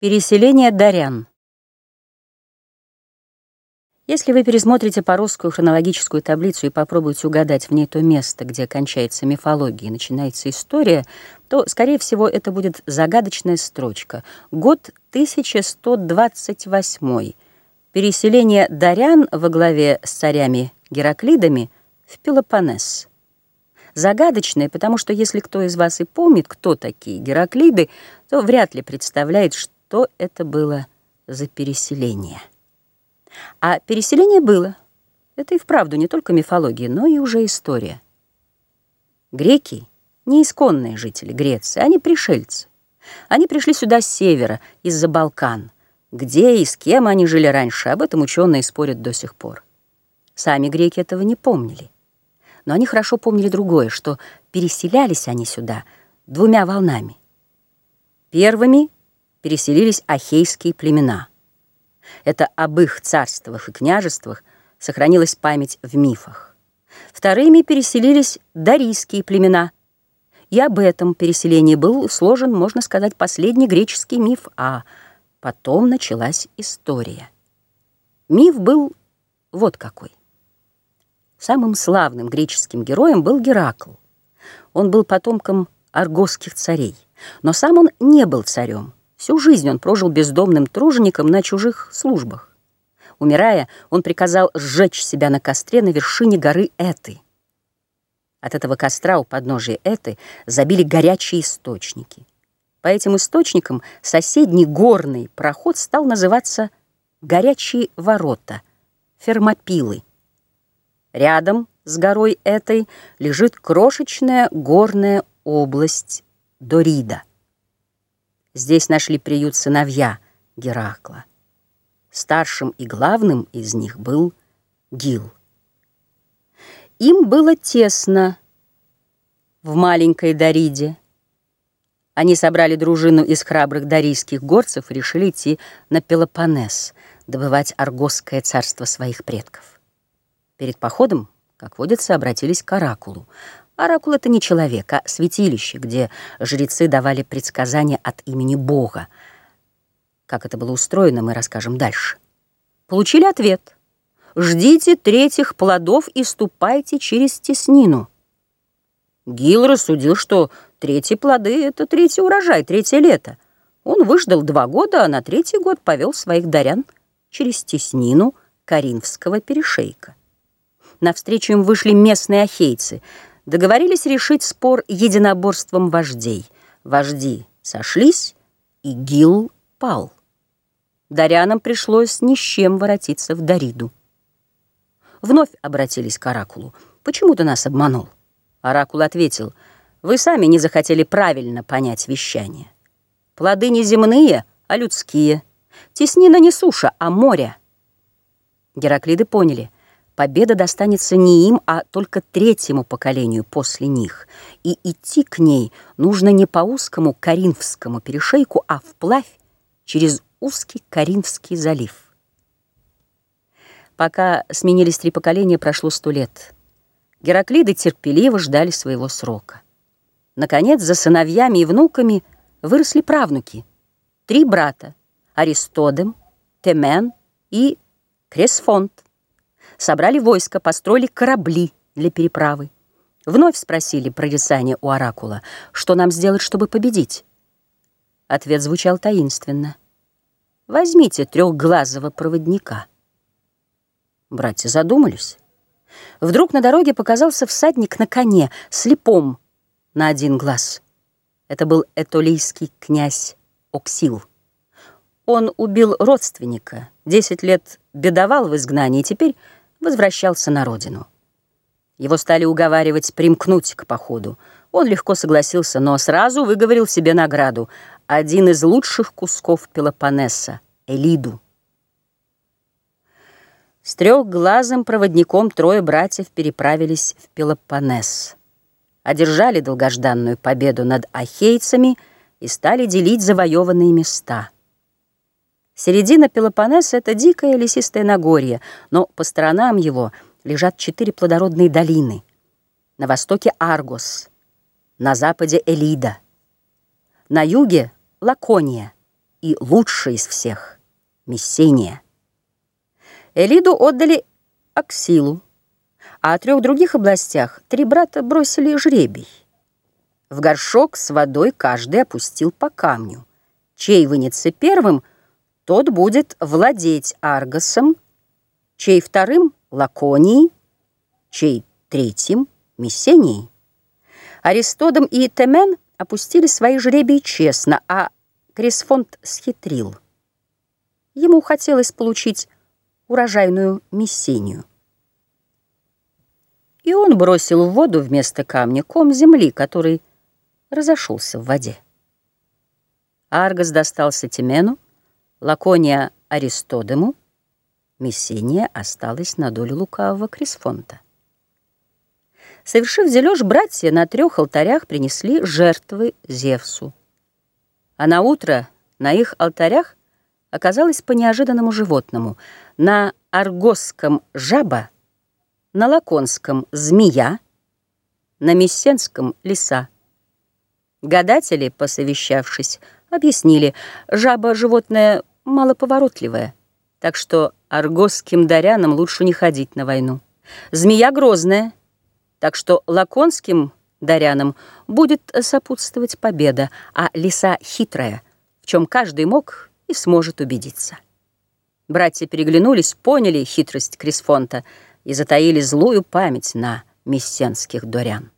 Переселение дарян. Если вы пересмотрите поросскую хронологическую таблицу и попробуете угадать в ней то место, где кончается мифология и начинается история, то, скорее всего, это будет загадочная строчка. Год 1128. Переселение дарян во главе с царями Гераклидами в Пелопоннес. Загадочное, потому что если кто из вас и помнит, кто такие Гераклиды, то вряд ли представляет, что что это было за переселение. А переселение было. Это и вправду не только мифология, но и уже история. Греки — не исконные жители Греции, они пришельцы. Они пришли сюда с севера, из-за Балкан. Где и с кем они жили раньше, об этом ученые спорят до сих пор. Сами греки этого не помнили. Но они хорошо помнили другое, что переселялись они сюда двумя волнами. Первыми переселились ахейские племена. Это об их царствах и княжествах сохранилась память в мифах. Вторыми переселились дарийские племена. И об этом переселении был сложен, можно сказать, последний греческий миф, а потом началась история. Миф был вот какой. Самым славным греческим героем был Геракл. Он был потомком аргосских царей, но сам он не был царем. Всю жизнь он прожил бездомным тружеником на чужих службах. Умирая, он приказал сжечь себя на костре на вершине горы Эты. От этого костра у подножия Эты забили горячие источники. По этим источникам соседний горный проход стал называться «горячие ворота» — фермопилы. Рядом с горой этой лежит крошечная горная область Дорида. Здесь нашли приют сыновья Геракла. Старшим и главным из них был Гил. Им было тесно в маленькой Дариде. Они собрали дружину из храбрых дарийских горцев и решили идти на Пелопоннес, добывать Аргосское царство своих предков. Перед походом, как водится, обратились к Оракулу. Оракул — это не человек, а святилище, где жрецы давали предсказания от имени Бога. Как это было устроено, мы расскажем дальше. Получили ответ. «Ждите третьих плодов и ступайте через теснину». Гил рассудил, что третьи плоды — это третий урожай, третье лето. Он выждал два года, а на третий год повел своих дарян через теснину Каринфского перешейка. Навстречу им вышли местные ахейцы — договорились решить спор единоборством вождей. Вожди сошлись, и Гил пал. Дарянам пришлось ни с чем воротиться в Дариду. Вновь обратились к Оракулу. «Почему ты нас обманул?» Оракул ответил, «Вы сами не захотели правильно понять вещание. Плоды не земные, а людские. Теснина не суша, а море». Гераклиды поняли — победа достанется не им, а только третьему поколению после них. И идти к ней нужно не по узкому Каринфскому перешейку, а вплавь через узкий Каринфский залив. Пока сменились три поколения, прошло сто лет. Гераклиды терпеливо ждали своего срока. Наконец, за сыновьями и внуками выросли правнуки. Три брата — Аристодем, Темен и Кресфонт собрали войско, построили корабли для переправы. Вновь спросили прорицание у Оракула, что нам сделать, чтобы победить. Ответ звучал таинственно. «Возьмите трехглазого проводника». Братья задумались. Вдруг на дороге показался всадник на коне, слепом на один глаз. Это был этолийский князь Оксил. Он убил родственника, десять лет бедовал в изгнании, теперь возвращался на родину. Его стали уговаривать примкнуть к походу. Он легко согласился, но сразу выговорил себе награду — один из лучших кусков Пелопоннеса — Элиду. С трехглазым проводником трое братьев переправились в Пелопоннес. Одержали долгожданную победу над ахейцами и стали делить завоеванные места — Середина Пелопоннеса — это дикое лесистое Нагорье, но по сторонам его лежат четыре плодородные долины. На востоке — Аргос, на западе — Элида, на юге — Лакония, и лучшая из всех — Мессения. Элиду отдали Аксилу, а о трех других областях три брата бросили жребий. В горшок с водой каждый опустил по камню. Чей вынется первым, тот будет владеть Аргосом, чей вторым — Лаконией, чей третьим — Мессенией. Аристодом и Темен опустили свои жребии честно, а Крисфонд схитрил. Ему хотелось получить урожайную Мессению. И он бросил в воду вместо камня ком земли, который разошелся в воде. Аргос достался Тимену, Лакония Аристодему, Мессения осталась на долю лукавого Крисфонта. Совершив дележ, братья на трех алтарях принесли жертвы Зевсу. А на утро на их алтарях оказалось по неожиданному животному. На аргосском — жаба, на лаконском — змея, на мессенском — лиса. Гадатели, посовещавшись, объяснили, жаба — животное малоповоротливое, так что аргосским дарянам лучше не ходить на войну. Змея грозная — так что лаконским дарянам будет сопутствовать победа, а лиса хитрая, в чем каждый мог и сможет убедиться. Братья переглянулись, поняли хитрость Крисфонта и затаили злую память на мессенских дорян.